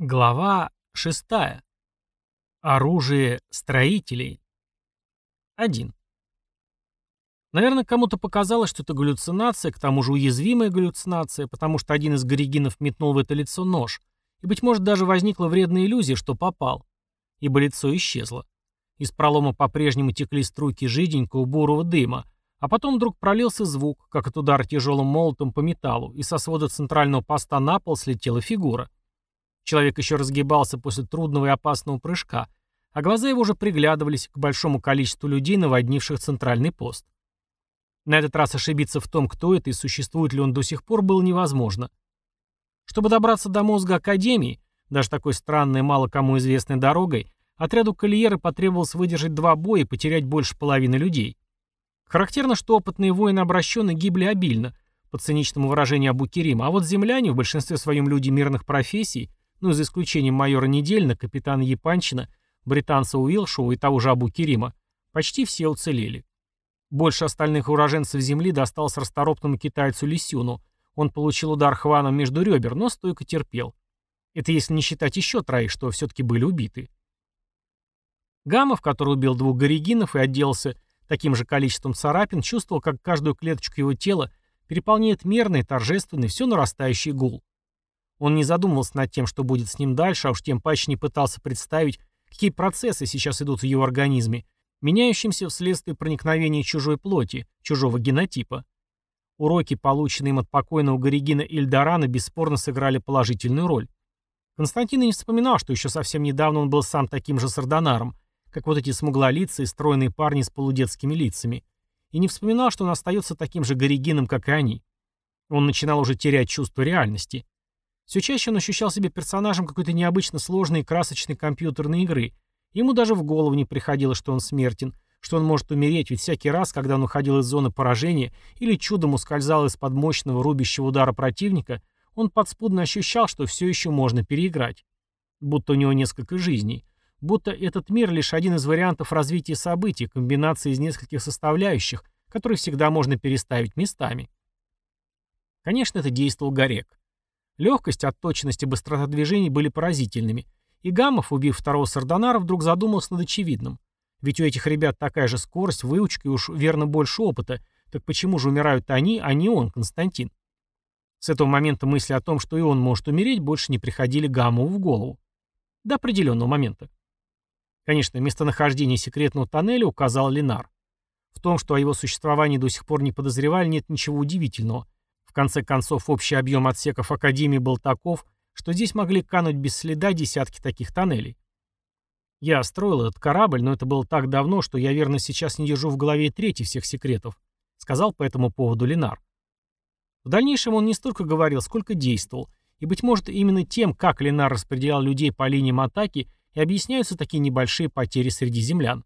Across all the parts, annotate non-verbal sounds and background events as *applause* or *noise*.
Глава 6. Оружие строителей. 1. Наверное, кому-то показалось, что это галлюцинация, к тому же уязвимая галлюцинация, потому что один из горигинов метнул в это лицо нож, и, быть может, даже возникла вредная иллюзия, что попал, ибо лицо исчезло. Из пролома по-прежнему текли струйки жиденького бурого дыма, а потом вдруг пролился звук, как от удара тяжелым молотом по металлу, и со свода центрального поста на пол слетела фигура. Человек еще разгибался после трудного и опасного прыжка, а глаза его уже приглядывались к большому количеству людей, наводнивших центральный пост. На этот раз ошибиться в том, кто это и существует ли он до сих пор, было невозможно. Чтобы добраться до мозга Академии, даже такой странной, мало кому известной дорогой, отряду Кольеры потребовалось выдержать два боя и потерять больше половины людей. Характерно, что опытные воины обращенные гибли обильно, по циничному выражению Абу-Керима, а вот земляне, в большинстве своем люди мирных профессий, ну, за исключением майора Недельна, капитана Япанчина, британца Уилшоу и того же Абу Керима, почти все уцелели. Больше остальных уроженцев земли досталось расторопному китайцу Лисюну. Он получил удар хваном между ребер, но стойко терпел. Это если не считать еще троих, что все-таки были убиты. Гамов, который убил двух горигинов и отделался таким же количеством царапин, чувствовал, как каждую клеточку его тела переполняет мерный, торжественный, все нарастающий гул. Он не задумывался над тем, что будет с ним дальше, а уж тем паче не пытался представить, какие процессы сейчас идут в его организме, меняющимся вследствие проникновения чужой плоти, чужого генотипа. Уроки, полученные им от покойного Горигина Ильдорана, бесспорно сыграли положительную роль. Константин и не вспоминал, что еще совсем недавно он был сам таким же сардонаром, как вот эти смуглолицые, стройные парни с полудетскими лицами. И не вспоминал, что он остается таким же Горигином, как и они. Он начинал уже терять чувство реальности. Все чаще он ощущал себя персонажем какой-то необычно сложной и красочной компьютерной игры. Ему даже в голову не приходило, что он смертен, что он может умереть, ведь всякий раз, когда он уходил из зоны поражения или чудом ускользал из-под мощного рубящего удара противника, он подспудно ощущал, что все еще можно переиграть. Будто у него несколько жизней. Будто этот мир лишь один из вариантов развития событий, комбинации из нескольких составляющих, которые всегда можно переставить местами. Конечно, это действовал Горек. Легкость, отточенность и быстрота движений были поразительными. И Гамов, убив второго сардонара, вдруг задумался над очевидным. Ведь у этих ребят такая же скорость, выучка и уж верно больше опыта. Так почему же умирают они, а не он, Константин? С этого момента мысли о том, что и он может умереть, больше не приходили Гамову в голову. До определенного момента. Конечно, местонахождение секретного тоннеля указал Ленар. В том, что о его существовании до сих пор не подозревали, нет ничего удивительного конце концов, общий объем отсеков Академии был таков, что здесь могли кануть без следа десятки таких тоннелей. Я строил этот корабль, но это было так давно, что я верно сейчас не держу в голове трети всех секретов, сказал по этому поводу Ленар. В дальнейшем он не столько говорил, сколько действовал, и, быть может, именно тем, как Ленар распределял людей по линиям атаки, и объясняются такие небольшие потери среди землян.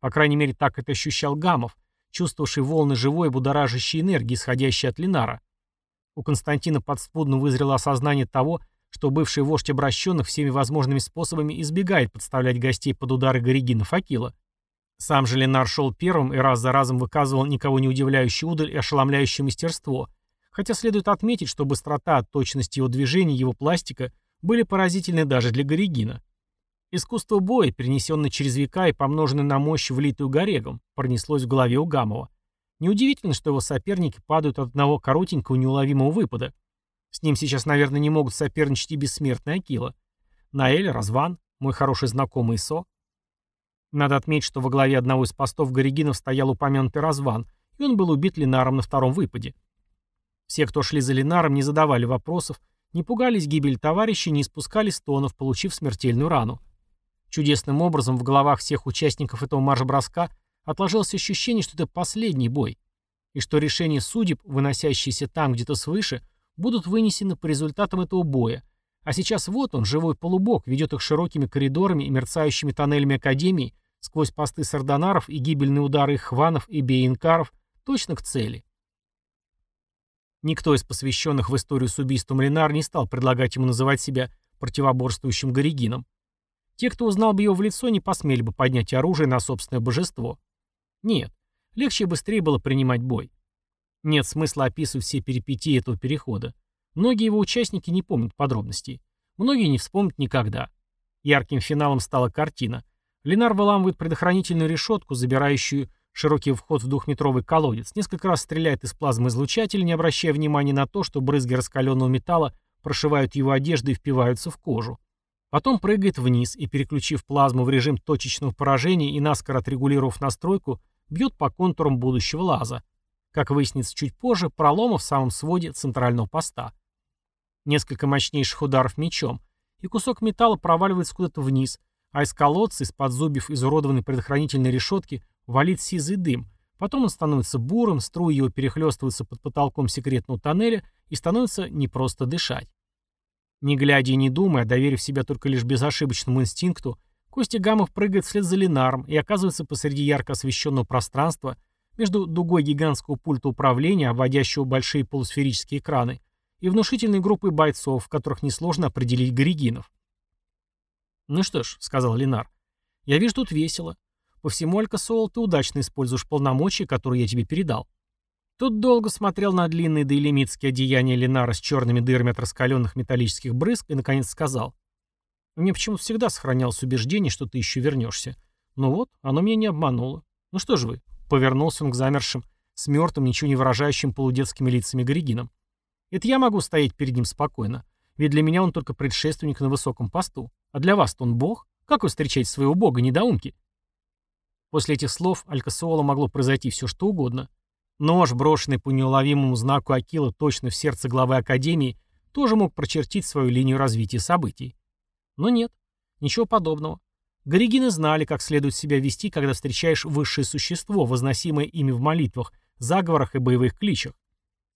По крайней мере, так это ощущал Гамов, чувствовавший волны живой будоражащей энергии, исходящей от Ленара. У Константина подспудно вызрело осознание того, что бывший вождь обращенных всеми возможными способами избегает подставлять гостей под удары Горигина Факила. Сам же Ленар шел первым и раз за разом выказывал никого не удивляющий удаль и ошеломляющее мастерство, хотя следует отметить, что быстрота, точность его движений, его пластика были поразительны даже для Горигина. Искусство боя, перенесенное через века и помноженное на мощь, влитую Горегом, пронеслось в голове у Гамова. Неудивительно, что его соперники падают от одного коротенького неуловимого выпада. С ним сейчас, наверное, не могут соперничать и бессмертный Акила. Наэль, Разван, мой хороший знакомый Со. Надо отметить, что во главе одного из постов Горигинов стоял упомянутый Разван, и он был убит Линаром на втором выпаде. Все, кто шли за Линаром, не задавали вопросов, не пугались гибели товарища, не испускали стонов, получив смертельную рану. Чудесным образом в головах всех участников этого марш-броска отложилось ощущение, что это последний бой, и что решения судеб, выносящиеся там где-то свыше, будут вынесены по результатам этого боя. А сейчас вот он, живой полубог, ведет их широкими коридорами и мерцающими тоннелями Академии, сквозь посты сардонаров и гибельные удары их хванов и бейнкаров, точно к цели. Никто из посвященных в историю с убийством Ленар не стал предлагать ему называть себя противоборствующим Горигином. Те, кто узнал бы его в лицо, не посмели бы поднять оружие на собственное божество. Нет, легче и быстрее было принимать бой. Нет смысла описывать все перипетии этого перехода. Многие его участники не помнят подробностей. Многие не вспомнят никогда. Ярким финалом стала картина. Ленар выламывает предохранительную решетку, забирающую широкий вход в двухметровый колодец, несколько раз стреляет из плазмы излучателя, не обращая внимания на то, что брызги раскаленного металла прошивают его одежду и впиваются в кожу. Потом прыгает вниз и, переключив плазму в режим точечного поражения и наскоро отрегулировав настройку, бьет по контурам будущего лаза. Как выяснится чуть позже, пролома в самом своде центрального поста. Несколько мощнейших ударов мечом, и кусок металла проваливается куда-то вниз, а из колодца, из-под зубьев изуродованной предохранительной решетки, валит сизый дым. Потом он становится бурым, струи его перехлестываются под потолком секретного тоннеля и становится не просто дышать. Не глядя и не думая, доверив себя только лишь безошибочному инстинкту, Костя Гамов прыгает вслед за Ленаром и оказывается посреди ярко освещенного пространства между дугой гигантского пульта управления, обводящего большие полусферические экраны, и внушительной группой бойцов, в которых несложно определить горигинов. «Ну что ж», — сказал Ленар, — «я вижу тут весело. По всему Алькасол ты удачно используешь полномочия, которые я тебе передал». Тут долго смотрел на длинные доэлемитские одеяния Ленара с черными дырами от раскаленных металлических брызг и, наконец, сказал. «Мне почему-то всегда сохранялось убеждение, что ты еще вернешься. Ну вот, оно меня не обмануло. Ну что же вы?» Повернулся он к замершим, с мертвым, ничего не выражающим полудетскими лицами Горигином. «Это я могу стоять перед ним спокойно. Ведь для меня он только предшественник на высоком посту. А для вас-то он бог? Как вы встречаете своего бога, недоумки?» После этих слов Алькасуола могло произойти все, что угодно. Нож, брошенный по неуловимому знаку Акила точно в сердце главы Академии, тоже мог прочертить свою линию развития событий. Но нет, ничего подобного. Горигины знали, как следует себя вести, когда встречаешь высшее существо, возносимое ими в молитвах, заговорах и боевых кличах.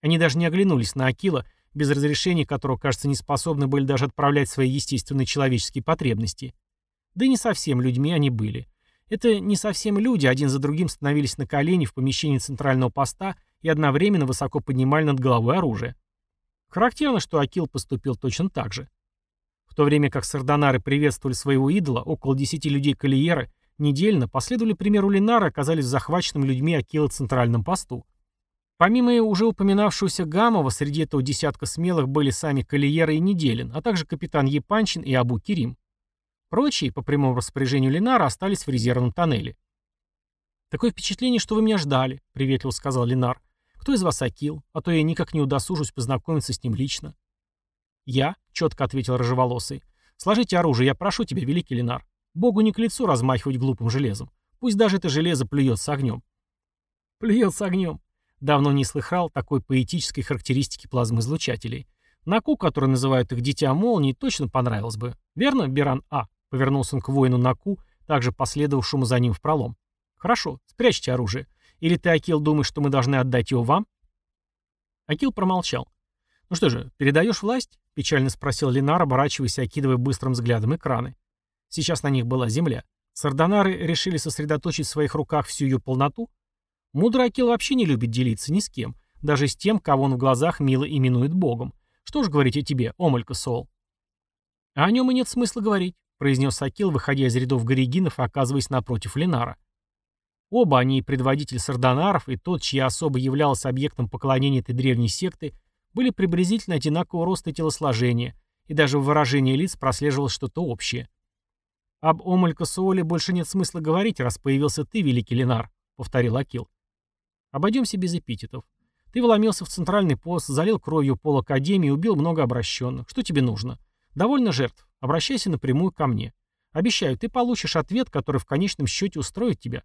Они даже не оглянулись на Акила, без разрешения которого, кажется, не способны были даже отправлять свои естественные человеческие потребности. Да и не совсем людьми они были. Это не совсем люди, один за другим становились на колени в помещении центрального поста и одновременно высоко поднимали над головой оружие. Характерно, что Акил поступил точно так же. В то время как сардонары приветствовали своего идола, около десяти людей Калиера недельно последовали примеру Линара и оказались захваченным людьми Акила центральном посту. Помимо уже упоминавшегося Гамова, среди этого десятка смелых были сами Калиера и Неделин, а также капитан Епанчин и Абу Кирим. Прочие, по прямому распоряжению Ленара, остались в резервном тоннеле. «Такое впечатление, что вы меня ждали», — приветливо сказал Ленар. «Кто из вас Акил? А то я никак не удосужусь познакомиться с ним лично». «Я», — четко ответил рыжеволосый. «Сложите оружие, я прошу тебя, великий Ленар. Богу не к лицу размахивать глупым железом. Пусть даже это железо плюет огнем». «Плюет огнем». Давно не слыхал такой поэтической характеристики плазмоизлучателей. Наку, который называют их «дитя молнии», точно понравилось бы. Верно, Беран А? Повернулся он к воину Наку, также последовавшему за ним в пролом. «Хорошо, спрячьте оружие. Или ты, Акил, думаешь, что мы должны отдать его вам?» Акил промолчал. «Ну что же, передаешь власть?» — печально спросил Ленар, оборачиваясь и окидывая быстрым взглядом экраны. Сейчас на них была земля. Сардонары решили сосредоточить в своих руках всю ее полноту? Мудрый Акил вообще не любит делиться ни с кем, даже с тем, кого он в глазах мило именует богом. Что ж говорить о тебе, Омалька Сол? А о нем и нет смысла говорить произнес Акил, выходя из рядов горигинов и оказываясь напротив Ленара. Оба они, предводитель сардонаров, и тот, чья особо являлся объектом поклонения этой древней секты, были приблизительно одинакового роста телосложения, и даже в выражении лиц прослеживалось что-то общее. «Об Омалькасуоле больше нет смысла говорить, раз появился ты, великий Ленар», — повторил Акил. «Обойдемся без эпитетов. Ты вломился в центральный пост, залил кровью пол Академии и убил много обращенных. Что тебе нужно? Довольно жертв. Обращайся напрямую ко мне. Обещаю, ты получишь ответ, который в конечном счете устроит тебя.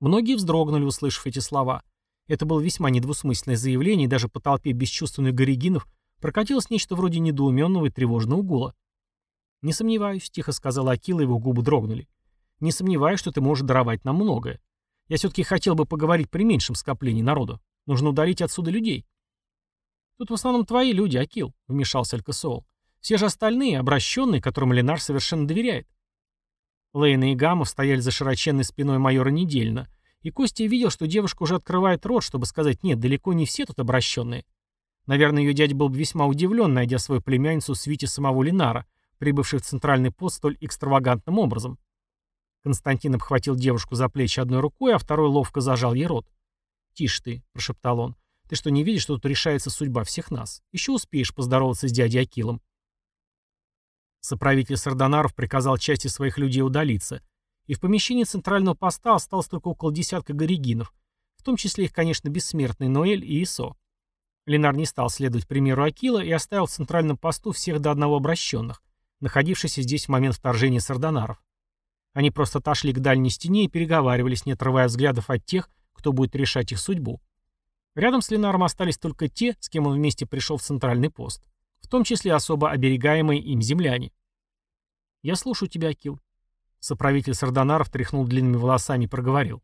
Многие вздрогнули, услышав эти слова. Это было весьма недвусмысленное заявление, и даже по толпе бесчувственных горигинов прокатилось нечто вроде недоуменного и тревожного гула. «Не сомневаюсь», — тихо сказала Акила, его губы дрогнули. «Не сомневаюсь, что ты можешь даровать нам многое. Я все-таки хотел бы поговорить при меньшем скоплении народу. Нужно удалить отсюда людей». «Тут в основном твои люди, Акил», — вмешался Алькасол. Все же остальные, обращенные, которым Ленар совершенно доверяет. Лейна и Гамов стояли за широченной спиной майора недельно, и Костя видел, что девушка уже открывает рот, чтобы сказать «нет, далеко не все тут обращенные». Наверное, ее дядя был бы весьма удивлен, найдя свою племянницу в свите самого Ленара, прибывшей в центральный пост столь экстравагантным образом. Константин обхватил девушку за плечи одной рукой, а второй ловко зажал ей рот. «Тише ты», — прошептал он. «Ты что, не видишь, что тут решается судьба всех нас? Еще успеешь поздороваться с дядей Акилом». Соправитель Сардонаров приказал части своих людей удалиться, и в помещении центрального поста осталось только около десятка горигинов, в том числе их, конечно, бессмертный Ноэль и Исо. Ленар не стал следовать примеру Акила и оставил в центральном посту всех до одного обращенных, находившихся здесь в момент вторжения Сардонаров. Они просто отошли к дальней стене и переговаривались, не отрывая взглядов от тех, кто будет решать их судьбу. Рядом с Ленаром остались только те, с кем он вместе пришел в центральный пост, в том числе особо оберегаемые им земляне. «Я слушаю тебя, Акил». Соправитель Сардонаров тряхнул длинными волосами и проговорил.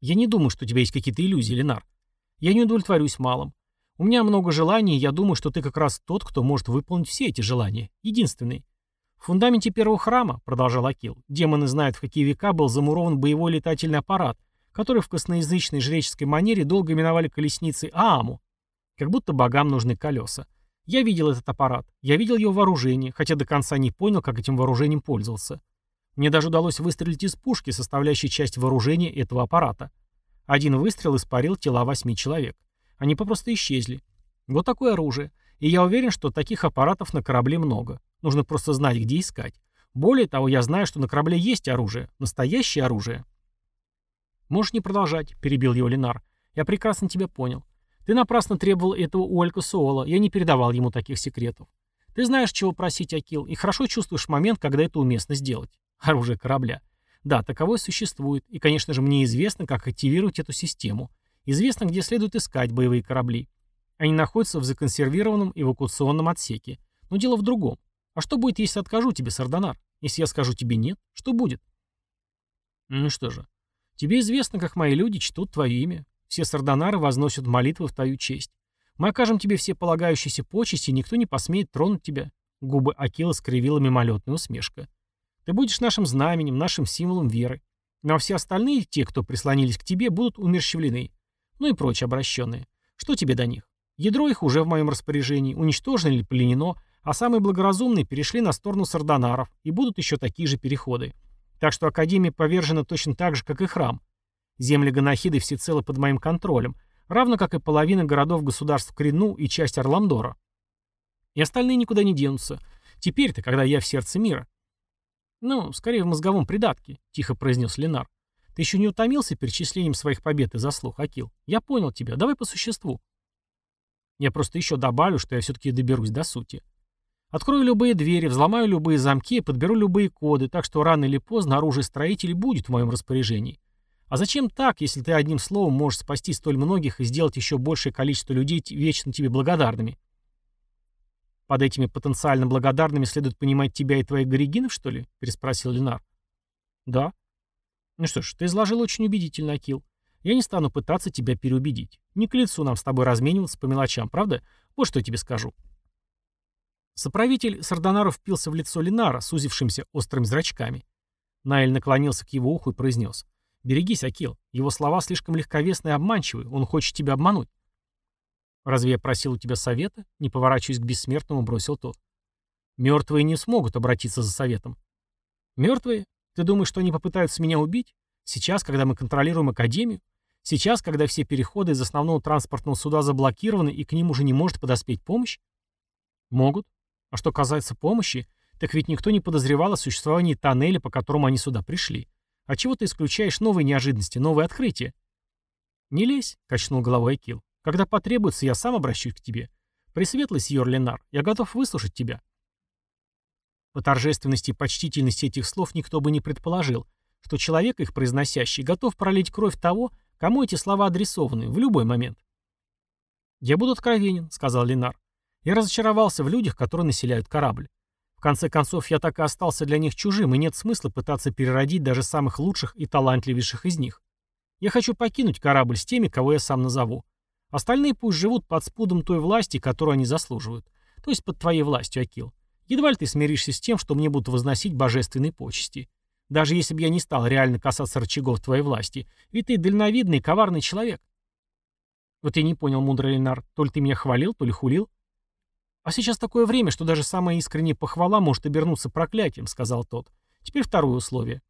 «Я не думаю, что у тебя есть какие-то иллюзии, Ленар. Я не удовлетворюсь малым. У меня много желаний, и я думаю, что ты как раз тот, кто может выполнить все эти желания. Единственный. В фундаменте первого храма, продолжал Акил, демоны знают, в какие века был замурован боевой летательный аппарат, который в косноязычной жреческой манере долго именовали колесницей Ааму. Как будто богам нужны колеса. Я видел этот аппарат, я видел его вооружение, хотя до конца не понял, как этим вооружением пользовался. Мне даже удалось выстрелить из пушки, составляющей часть вооружения этого аппарата. Один выстрел испарил тела восьми человек. Они попросту исчезли. Вот такое оружие. И я уверен, что таких аппаратов на корабле много. Нужно просто знать, где искать. Более того, я знаю, что на корабле есть оружие. Настоящее оружие. «Можешь не продолжать», — перебил его Ленар. «Я прекрасно тебя понял. Ты напрасно требовал этого у Олька Суола. Я не передавал ему таких секретов. Ты знаешь, чего просить, Акил, и хорошо чувствуешь момент, когда это уместно сделать. *laughs* Оружие корабля. Да, таковое существует, и, конечно же, мне известно, как активировать эту систему. Известно, где следует искать боевые корабли. Они находятся в законсервированном эвакуационном отсеке. Но дело в другом. А что будет, если откажу тебе, Сардонар? Если я скажу тебе нет, что будет? Ну что же, тебе известно, как мои люди чтут твое имя. Все сардонары возносят молитвы в твою честь. Мы окажем тебе все полагающиеся почести, и никто не посмеет тронуть тебя. Губы Акила скривила мимолетная усмешка. Ты будешь нашим знаменем, нашим символом веры. Ну а все остальные, те, кто прислонились к тебе, будут умерщвлены ну и прочие обращенные. Что тебе до них? Ядро их уже в моем распоряжении, уничтожено или пленено, а самые благоразумные перешли на сторону сардонаров, и будут еще такие же переходы. Так что Академия повержена точно так же, как и храм. Земли Ганахиды всецело под моим контролем, равно как и половина городов государств Крину и часть Орламдора. И остальные никуда не денутся. Теперь-то, когда я в сердце мира. «Ну, скорее в мозговом придатке», — тихо произнес Ленар. Ты еще не утомился перечислением своих побед и заслуг, Акил? Я понял тебя. Давай по существу. Я просто еще добавлю, что я все-таки доберусь до сути. Открою любые двери, взломаю любые замки, подберу любые коды, так что рано или поздно оружие строителей будет в моем распоряжении. А зачем так, если ты одним словом можешь спасти столь многих и сделать еще большее количество людей вечно тебе благодарными? Под этими потенциально благодарными следует понимать тебя и твоих горигинов, что ли? Переспросил Ленар. Да. Ну что ж, ты изложил очень убедительно, Акил. Я не стану пытаться тебя переубедить. Не к лицу нам с тобой размениваться по мелочам, правда? Вот что я тебе скажу. Соправитель Сардонаров впился в лицо Линара, сузившимся острыми зрачками. Наэль наклонился к его уху и произнес. «Берегись, Акил. Его слова слишком легковесны и обманчивы. Он хочет тебя обмануть». «Разве я просил у тебя совета?» Не поворачиваясь к бессмертному, бросил тот. «Мертвые не смогут обратиться за советом». «Мертвые? Ты думаешь, что они попытаются меня убить? Сейчас, когда мы контролируем Академию? Сейчас, когда все переходы из основного транспортного суда заблокированы и к ним уже не может подоспеть помощь? Могут. А что касается помощи, так ведь никто не подозревал о существовании тоннеля, по которому они сюда пришли. А чего ты исключаешь новые неожиданности, новые открытия? Не лезь, качнул головой Акил. Когда потребуется, я сам обращусь к тебе. Пресветлый сьор Ленар, я готов выслушать тебя. По торжественности и почтительности этих слов никто бы не предположил, что человек, их произносящий, готов пролить кровь того, кому эти слова адресованы, в любой момент. «Я буду откровенен», — сказал Ленар. «Я разочаровался в людях, которые населяют корабль. В конце концов, я так и остался для них чужим, и нет смысла пытаться переродить даже самых лучших и талантливейших из них. Я хочу покинуть корабль с теми, кого я сам назову. Остальные пусть живут под спудом той власти, которую они заслуживают. То есть под твоей властью, Акил. Едва ли ты смиришься с тем, что мне будут возносить божественные почести. Даже если бы я не стал реально касаться рычагов твоей власти. Ведь ты дальновидный, коварный человек. Вот я не понял, мудрый Ленар, то ли ты меня хвалил, то ли хулил. А сейчас такое время, что даже самая искренняя похвала может обернуться проклятием, сказал тот. Теперь второе условие.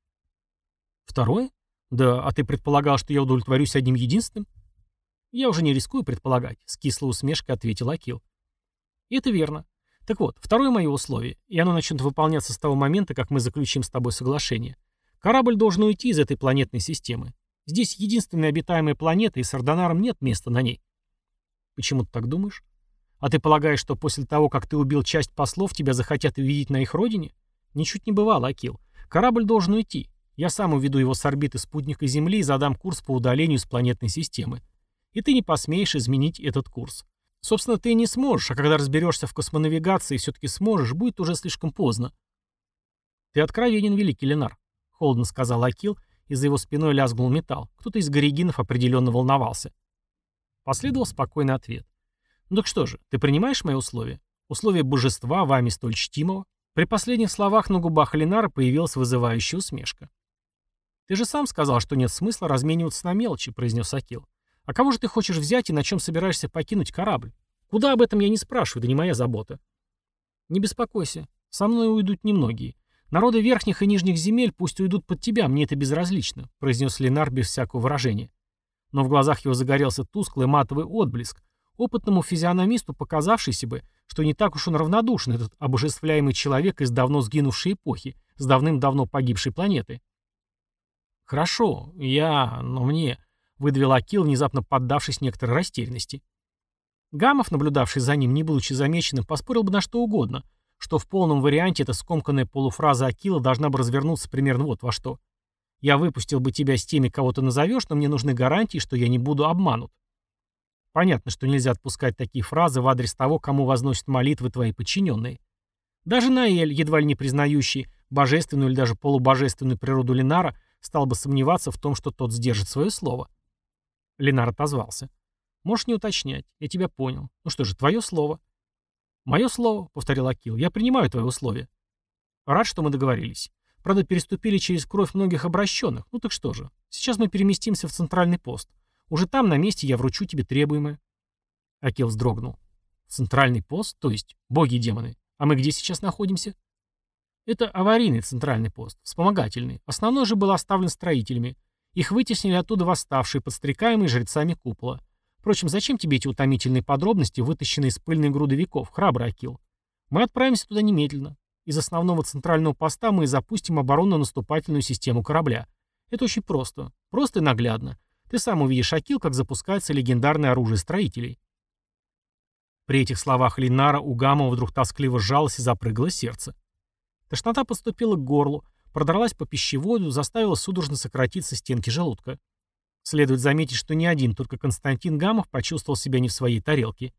Второе? Да, а ты предполагал, что я удовлетворюсь одним единственным? Я уже не рискую предполагать, с кислой усмешкой ответил Акил. Это верно. Так вот, второе мое условие, и оно начнет выполняться с того момента, как мы заключим с тобой соглашение. Корабль должен уйти из этой планетной системы. Здесь единственная обитаемая планета, и с Ардонаром нет места на ней. Почему ты так думаешь? А ты полагаешь, что после того, как ты убил часть послов, тебя захотят увидеть на их родине? Ничуть не бывало, Акил. Корабль должен уйти. Я сам уведу его с орбиты спутника Земли и задам курс по удалению с планетной системы. И ты не посмеешь изменить этот курс. Собственно, ты не сможешь, а когда разберешься в космонавигации и все-таки сможешь, будет уже слишком поздно. Ты откровенен, великий Ленар, холодно сказал Акил, и за его спиной лязгнул металл. Кто-то из горигинов определенно волновался. Последовал спокойный ответ. Ну так что же, ты принимаешь мои условия? Условия божества, вами столь чтимого? При последних словах на губах Ленара появилась вызывающая усмешка. «Ты же сам сказал, что нет смысла размениваться на мелочи», — произнес Акил. «А кого же ты хочешь взять и на чем собираешься покинуть корабль? Куда об этом я не спрашиваю, да не моя забота». «Не беспокойся, со мной уйдут немногие. Народы верхних и нижних земель пусть уйдут под тебя, мне это безразлично», — произнес Ленар без всякого выражения. Но в глазах его загорелся тусклый матовый отблеск, опытному физиономисту показавшийся бы, что не так уж он равнодушен, этот обожествляемый человек из давно сгинувшей эпохи, с давным-давно погибшей планеты. «Хорошо, я... но мне...» — выдавил Акил, внезапно поддавшись некоторой растерянности. Гамов, наблюдавший за ним, не будучи замеченным, поспорил бы на что угодно, что в полном варианте эта скомканная полуфраза Акила должна бы развернуться примерно вот во что. «Я выпустил бы тебя с теми, кого ты назовешь, но мне нужны гарантии, что я не буду обманут». Понятно, что нельзя отпускать такие фразы в адрес того, кому возносят молитвы твои подчиненные. Даже Наэль, едва ли не признающий божественную или даже полубожественную природу Ленара, стал бы сомневаться в том, что тот сдержит свое слово. Ленар отозвался. «Можешь не уточнять. Я тебя понял. Ну что же, твое слово». «Мое слово», — повторил Акил. «Я принимаю твои условия». «Рад, что мы договорились. Правда, переступили через кровь многих обращенных. Ну так что же, сейчас мы переместимся в центральный пост. Уже там, на месте, я вручу тебе требуемое. Акел вздрогнул. Центральный пост? То есть боги и демоны. А мы где сейчас находимся? Это аварийный центральный пост, вспомогательный. Основной же был оставлен строителями. Их вытеснили оттуда восставшие, подстрекаемые жрецами купола. Впрочем, зачем тебе эти утомительные подробности, вытащенные из пыльной груды веков, храбрый Акил? Мы отправимся туда немедленно. Из основного центрального поста мы запустим оборонно-наступательную систему корабля. Это очень просто. Просто и наглядно. Ты сам увидишь, Акил, как запускается легендарное оружие строителей. При этих словах Линара у Гамова вдруг тоскливо сжалось и запрыгало сердце. Тошнота подступила к горлу, продралась по пищеводу, заставила судорожно сократиться стенки желудка. Следует заметить, что не один, только Константин Гамов почувствовал себя не в своей тарелке.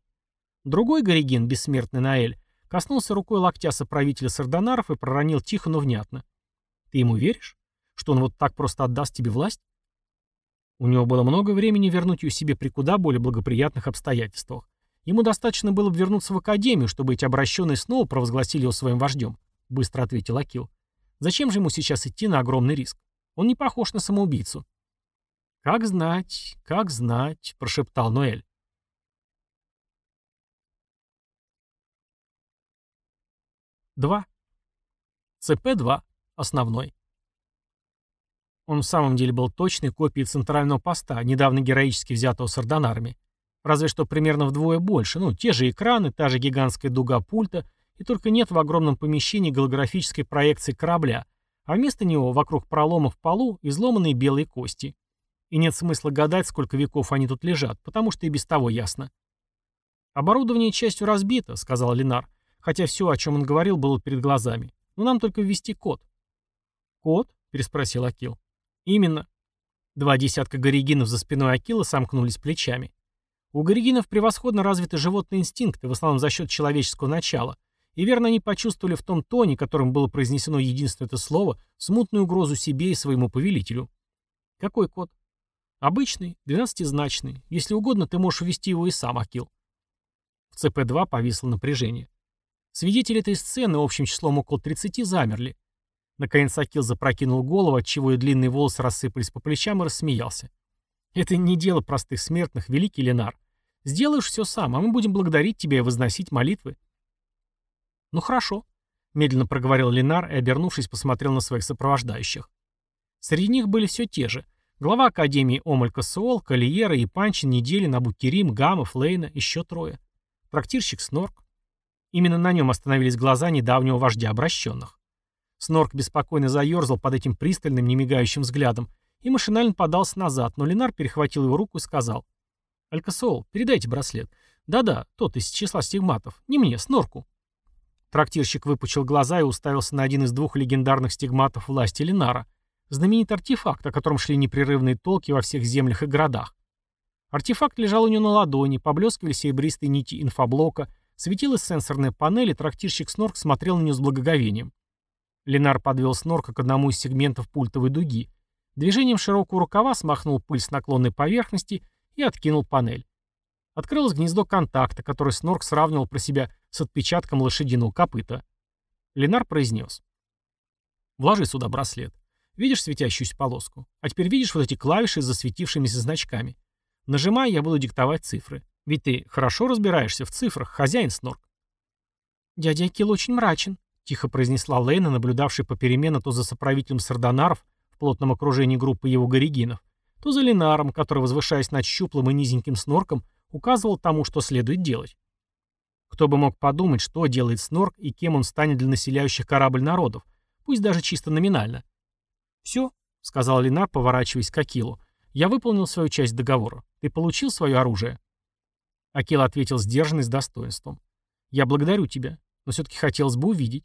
Другой Горигин, бессмертный Наэль, коснулся рукой локтя соправителя Сардонаров и проронил тихо, но внятно. «Ты ему веришь? Что он вот так просто отдаст тебе власть?» У него было много времени вернуть ее себе при куда более благоприятных обстоятельствах. Ему достаточно было бы вернуться в академию, чтобы эти обращенные снова провозгласили его своим вождем, быстро ответил Акил. Зачем же ему сейчас идти на огромный риск? Он не похож на самоубийцу. Как знать, как знать, прошептал Ноэль. Два. ЦП-2. Основной. Он в самом деле был точной копией центрального поста, недавно героически взятого сардонарами. Разве что примерно вдвое больше, ну, те же экраны, та же гигантская дуга пульта, и только нет в огромном помещении голографической проекции корабля, а вместо него вокруг пролома в полу изломанные белые кости. И нет смысла гадать, сколько веков они тут лежат, потому что и без того ясно. «Оборудование частью разбито», — сказал Ленар, хотя все, о чем он говорил, было перед глазами. «Но нам только ввести код». «Код?» — переспросил Акил. Именно. Два десятка горигинов за спиной Акила сомкнулись плечами. У горигинов превосходно развиты животные инстинкты, в основном за счет человеческого начала, и верно они почувствовали в том тоне, которым было произнесено единственное это слово, смутную угрозу себе и своему повелителю. Какой код? Обычный, двенадцатизначный. Если угодно, ты можешь ввести его и сам, Акил. В ЦП-2 повисло напряжение. Свидетели этой сцены общим числом около 30 замерли. Наконец Акил запрокинул голову, отчего и длинные волосы рассыпались по плечам и рассмеялся. «Это не дело простых смертных, великий Ленар. Сделаешь все сам, а мы будем благодарить тебя и возносить молитвы». «Ну хорошо», — медленно проговорил Ленар и, обернувшись, посмотрел на своих сопровождающих. Среди них были все те же. Глава Академии Омалька Суол, Калиера, Япанчин, Неделин, Абукерим, Гамов, Лейна, еще трое. Трактирщик Снорк. Именно на нем остановились глаза недавнего вождя обращенных. Снорк беспокойно заерзал под этим пристальным, немигающим взглядом и машинально подался назад, но Ленар перехватил его руку и сказал. «Алькасол, передайте браслет. Да-да, тот из числа стигматов. Не мне, Снорку». Трактирщик выпучил глаза и уставился на один из двух легендарных стигматов власти Ленара. Знаменитый артефакт, о котором шли непрерывные толки во всех землях и городах. Артефакт лежал у него на ладони, поблескивали серебристые нити инфоблока, светилась сенсорная панель, и трактирщик Снорк смотрел на нее с благоговением. Ленар подвел Снорка к одному из сегментов пультовой дуги. Движением широкого рукава смахнул пыль с наклонной поверхности и откинул панель. Открылось гнездо контакта, который Снорк сравнивал про себя с отпечатком лошадиного копыта. Ленар произнес. «Вложи сюда браслет. Видишь светящуюся полоску? А теперь видишь вот эти клавиши с засветившимися значками? Нажимай, я буду диктовать цифры. Ведь ты хорошо разбираешься в цифрах, хозяин Снорк». «Дядя Акил очень мрачен», — тихо произнесла Лейна, наблюдавшая попеременно то за соправителем сардонаров в плотном окружении группы его горигинов, то за Ленаром, который, возвышаясь над щуплым и низеньким Снорком, указывал тому, что следует делать. Кто бы мог подумать, что делает Снорк и кем он станет для населяющих корабль народов, пусть даже чисто номинально. «Все», — сказал Ленар, поворачиваясь к Акилу, — «я выполнил свою часть договора. Ты получил свое оружие?» Акил ответил сдержанно и с достоинством. «Я благодарю тебя, но все-таки хотелось бы увидеть».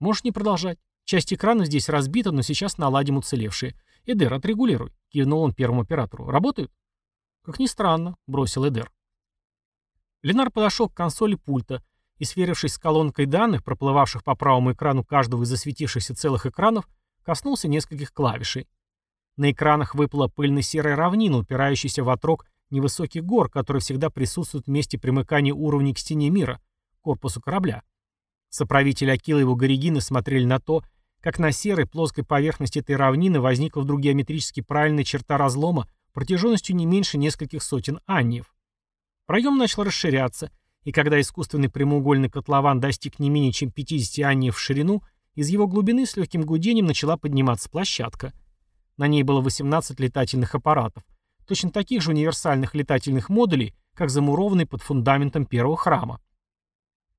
«Можешь не продолжать. Часть экрана здесь разбита, но сейчас наладим уцелевшие. Эдер, отрегулируй», — кивнул он первому оператору. «Работают?» «Как ни странно», — бросил Эдер. Ленар подошел к консоли пульта и, сверившись с колонкой данных, проплывавших по правому экрану каждого из засветившихся целых экранов, коснулся нескольких клавишей. На экранах выпала пыльно-серая равнина, упирающаяся в отрог невысоких гор, которые всегда присутствуют в месте примыкания уровней к стене мира, корпусу корабля. Соправители Акила и его горигины смотрели на то, как на серой плоской поверхности этой равнины возникла вдруг геометрически правильная черта разлома протяженностью не меньше нескольких сотен анниев. Проем начал расширяться, и когда искусственный прямоугольный котлован достиг не менее чем 50 анниев в ширину, из его глубины с легким гудением начала подниматься площадка. На ней было 18 летательных аппаратов, точно таких же универсальных летательных модулей, как замурованный под фундаментом первого храма.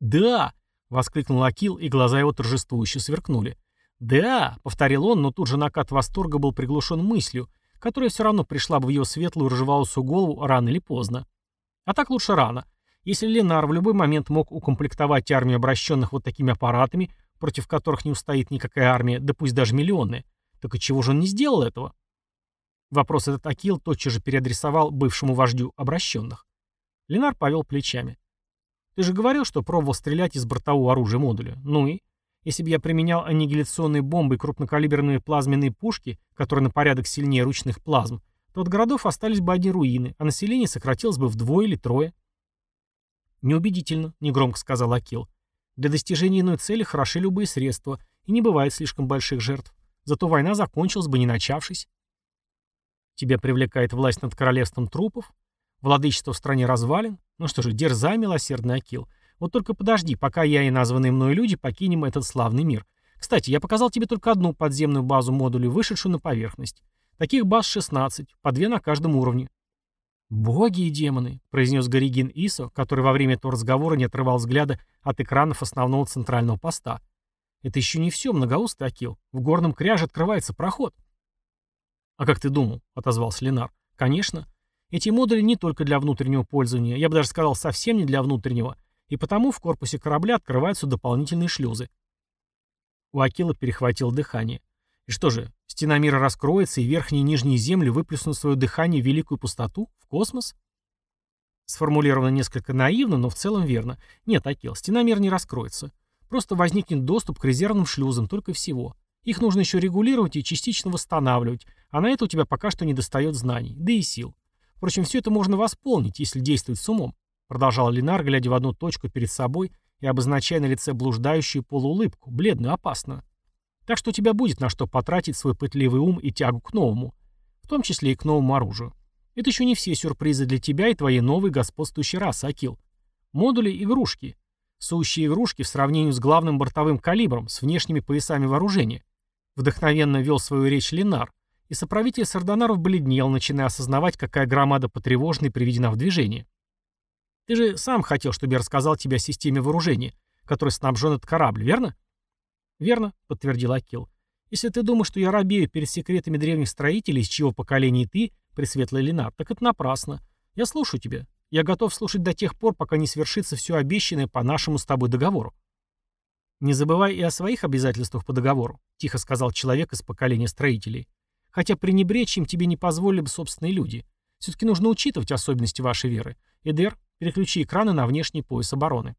«Да!» — воскликнул Акил, и глаза его торжествующе сверкнули. «Да!» — повторил он, но тут же накат восторга был приглушен мыслью, которая все равно пришла бы в его светлую ржеваусую голову рано или поздно. А так лучше рано. Если Ленар в любой момент мог укомплектовать армию обращенных вот такими аппаратами, против которых не устоит никакая армия, да пусть даже миллионная, так и чего же он не сделал этого? Вопрос этот Акил тотчас же переадресовал бывшему вождю обращенных. Ленар повел плечами. «Ты же говорил, что пробовал стрелять из бортового оружия модуля. Ну и? Если бы я применял аннигиляционные бомбы и крупнокалиберные плазменные пушки, которые на порядок сильнее ручных плазм, то от городов остались бы одни руины, а население сократилось бы вдвое или трое. «Неубедительно», — негромко сказал Акил. «Для достижения иной цели хороши любые средства, и не бывает слишком больших жертв. Зато война закончилась бы, не начавшись». «Тебя привлекает власть над королевством трупов? Владычество в стране развалин? Ну что же, дерзай, милосердный Акил. Вот только подожди, пока я и названные мной люди покинем этот славный мир. Кстати, я показал тебе только одну подземную базу модулей, вышедшую на поверхность. Таких баз 16, по две на каждом уровне. «Боги и демоны», — произнес Горигин Исо, который во время этого разговора не отрывал взгляда от экранов основного центрального поста. «Это еще не все, многоустый Акил. В горном кряже открывается проход». «А как ты думал?» — отозвался Ленар. «Конечно. Эти модули не только для внутреннего пользования, я бы даже сказал, совсем не для внутреннего, и потому в корпусе корабля открываются дополнительные шлюзы». У Акила перехватило дыхание. И что же, стена мира раскроется, и верхние и нижние земли выплеснут свое дыхание в великую пустоту, в космос? Сформулировано несколько наивно, но в целом верно. Нет, Акел, стена мира не раскроется. Просто возникнет доступ к резервным шлюзам, только всего. Их нужно еще регулировать и частично восстанавливать, а на это у тебя пока что не достает знаний, да и сил. Впрочем, все это можно восполнить, если действовать с умом, продолжал Ленар, глядя в одну точку перед собой и обозначая на лице блуждающую полуулыбку, бледную, опасную. Так что у тебя будет на что потратить свой пытливый ум и тягу к новому, в том числе и к новому оружию. Это еще не все сюрпризы для тебя и твоей новой господствующей расы, Акил. Модули — игрушки. Сущие игрушки в сравнении с главным бортовым калибром, с внешними поясами вооружения. Вдохновенно вел свою речь Ленар, и соправитель Сардонаров бледнел, начиная осознавать, какая громада потревожена и приведена в движение. Ты же сам хотел, чтобы я рассказал тебе о системе вооружения, которой снабжен этот корабль, верно? Верно, подтвердил Акил. Если ты думаешь, что я робею перед секретами древних строителей, из чьего поколения ты, Пресветлый Ленар, так это напрасно. Я слушаю тебя. Я готов слушать до тех пор, пока не свершится все обещанное по нашему с тобой договору. «Не забывай и о своих обязательствах по договору», — тихо сказал человек из поколения строителей. «Хотя пренебречь им тебе не позволили бы собственные люди. Все-таки нужно учитывать особенности вашей веры. Эдер, переключи экраны на внешний пояс обороны».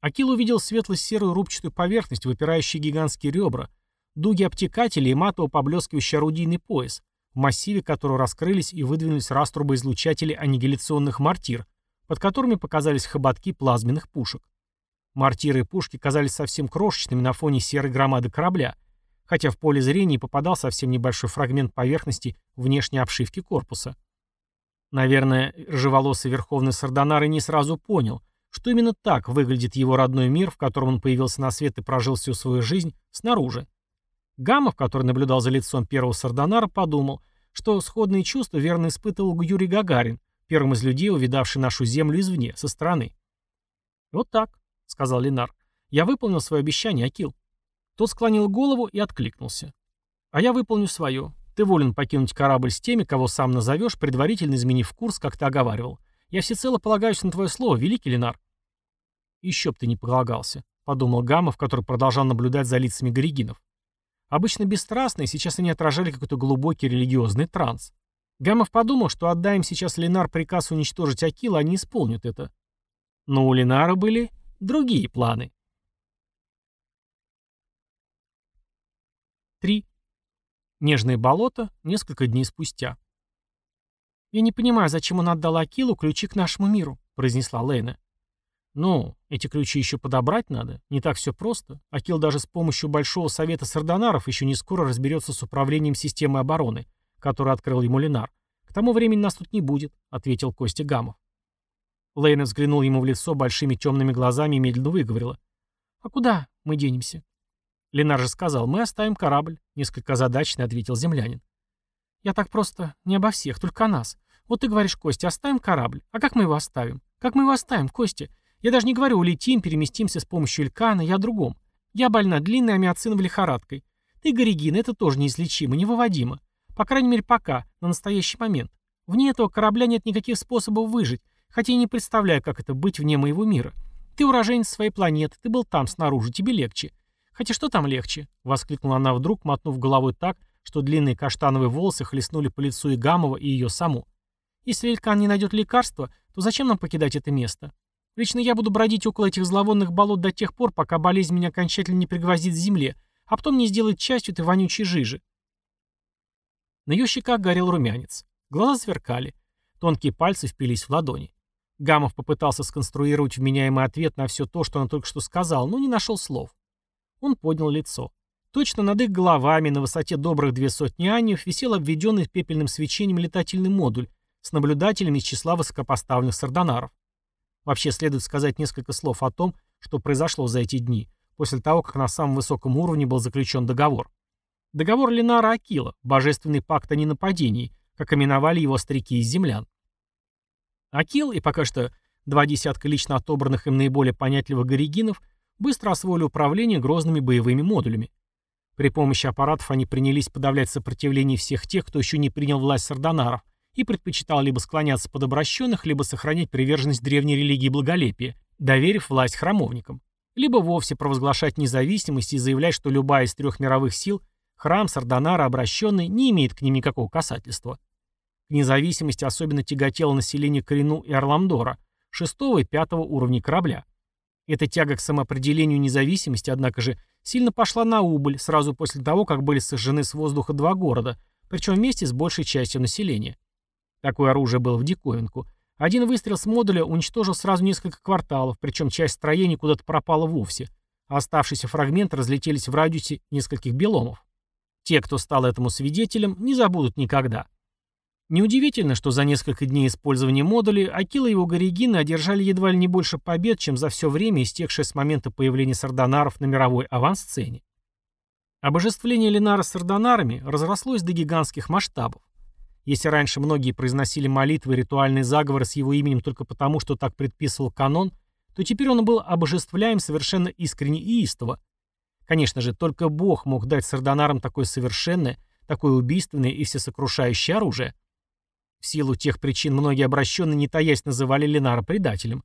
Акил увидел светло-серую рубчатую поверхность, выпирающие гигантские ребра, дуги обтекателей и матово поблескивающий орудийный пояс, в массиве которого раскрылись и выдвинулись раструбоизлучатели аннигиляционных мортир, под которыми показались хоботки плазменных пушек. Мортиры и пушки казались совсем крошечными на фоне серой громады корабля, хотя в поле зрения попадал совсем небольшой фрагмент поверхности внешней обшивки корпуса. Наверное, ржеволосый верховный Сардонар и не сразу понял, что именно так выглядит его родной мир, в котором он появился на свет и прожил всю свою жизнь, снаружи. Гамов, который наблюдал за лицом первого Сардонара, подумал, что сходные чувства верно испытывал Юрий Гагарин, первым из людей, увидавший нашу Землю извне, со стороны. Вот так. — сказал Ленар. «Я выполнил свое обещание, Акил». Тот склонил голову и откликнулся. «А я выполню свое. Ты волен покинуть корабль с теми, кого сам назовешь, предварительно изменив курс, как ты оговаривал. Я всецело полагаюсь на твое слово, великий Ленар». «Еще б ты не полагался», — подумал Гамов, который продолжал наблюдать за лицами горигинов. Обычно бесстрастные, сейчас они отражали какой-то глубокий религиозный транс. Гамов подумал, что отдай им сейчас Ленар приказ уничтожить Акила, они исполнят это. Но у Ленара были другие планы. 3. Нежное болото несколько дней спустя. «Я не понимаю, зачем он отдал Акилу ключи к нашему миру», — произнесла Лейна. «Ну, эти ключи еще подобрать надо. Не так все просто. Акил даже с помощью Большого Совета Сардонаров еще не скоро разберется с управлением системой обороны, которую открыл ему Ленар. К тому времени нас тут не будет», — ответил Костя Гамов. Лейна взглянул ему в лицо большими темными глазами и медленно выговорила. «А куда мы денемся?» Ленар же сказал, «Мы оставим корабль», — несколько озадаченно ответил землянин. «Я так просто не обо всех, только о нас. Вот ты говоришь, Костя, оставим корабль. А как мы его оставим? Как мы его оставим, Костя? Я даже не говорю, улетим, переместимся с помощью Илькана, я о другом. Я больна длинной амиоциновой лихорадкой. Ты, Горегина, это тоже неизлечимо, невыводимо. По крайней мере, пока, на настоящий момент. Вне этого корабля нет никаких способов выжить, Хотя я не представляю, как это быть вне моего мира. Ты уроженец своей планеты, ты был там снаружи, тебе легче. Хотя что там легче? Воскликнула она вдруг, мотнув головой так, что длинные каштановые волосы хлестнули по лицу и Гамова, и ее саму. Если Элькан не найдет лекарства, то зачем нам покидать это место? Лично я буду бродить около этих зловонных болот до тех пор, пока болезнь меня окончательно не пригвоздит к земле, а потом не сделает частью этой вонючей жижи. На ее щеках горел румянец. Глаза сверкали. Тонкие пальцы впились в ладони. Гамов попытался сконструировать вменяемый ответ на все то, что он только что сказал, но не нашел слов. Он поднял лицо. Точно над их головами, на высоте добрых две сотни аньев, висел обведенный пепельным свечением летательный модуль с наблюдателями из числа высокопоставленных сардонаров. Вообще следует сказать несколько слов о том, что произошло за эти дни, после того, как на самом высоком уровне был заключен договор. Договор Ленара Акила, божественный пакт о ненападении, как именовали его старики из землян. Акил и пока что два десятка лично отобранных им наиболее понятливых горигинов быстро освоили управление грозными боевыми модулями. При помощи аппаратов они принялись подавлять сопротивление всех тех, кто еще не принял власть сардонаров и предпочитал либо склоняться под обращенных, либо сохранять приверженность древней религии благолепия, доверив власть храмовникам, либо вовсе провозглашать независимость и заявлять, что любая из трех мировых сил, храм, сардонара, обращенный, не имеет к ним никакого касательства. К независимости особенно тяготело население Корину и Орламдора, шестого и пятого уровней корабля. Эта тяга к самоопределению независимости, однако же, сильно пошла на убыль сразу после того, как были сожжены с воздуха два города, причем вместе с большей частью населения. Такое оружие было в диковинку. Один выстрел с модуля уничтожил сразу несколько кварталов, причем часть строений куда-то пропала вовсе, а оставшиеся фрагменты разлетелись в радиусе нескольких беломов. Те, кто стал этому свидетелем, не забудут никогда. Неудивительно, что за несколько дней использования модулей Акила и его горегины одержали едва ли не больше побед, чем за все время, истекшее с момента появления сардонаров на мировой авансцене. Обожествление Ленара сардонарами разрослось до гигантских масштабов. Если раньше многие произносили молитвы и ритуальные заговоры с его именем только потому, что так предписывал канон, то теперь он был обожествляем совершенно искренне и истово. Конечно же, только Бог мог дать сардонарам такое совершенное, такое убийственное и всесокрушающее оружие. В силу тех причин многие обращенные, не таясь, называли Ленара предателем.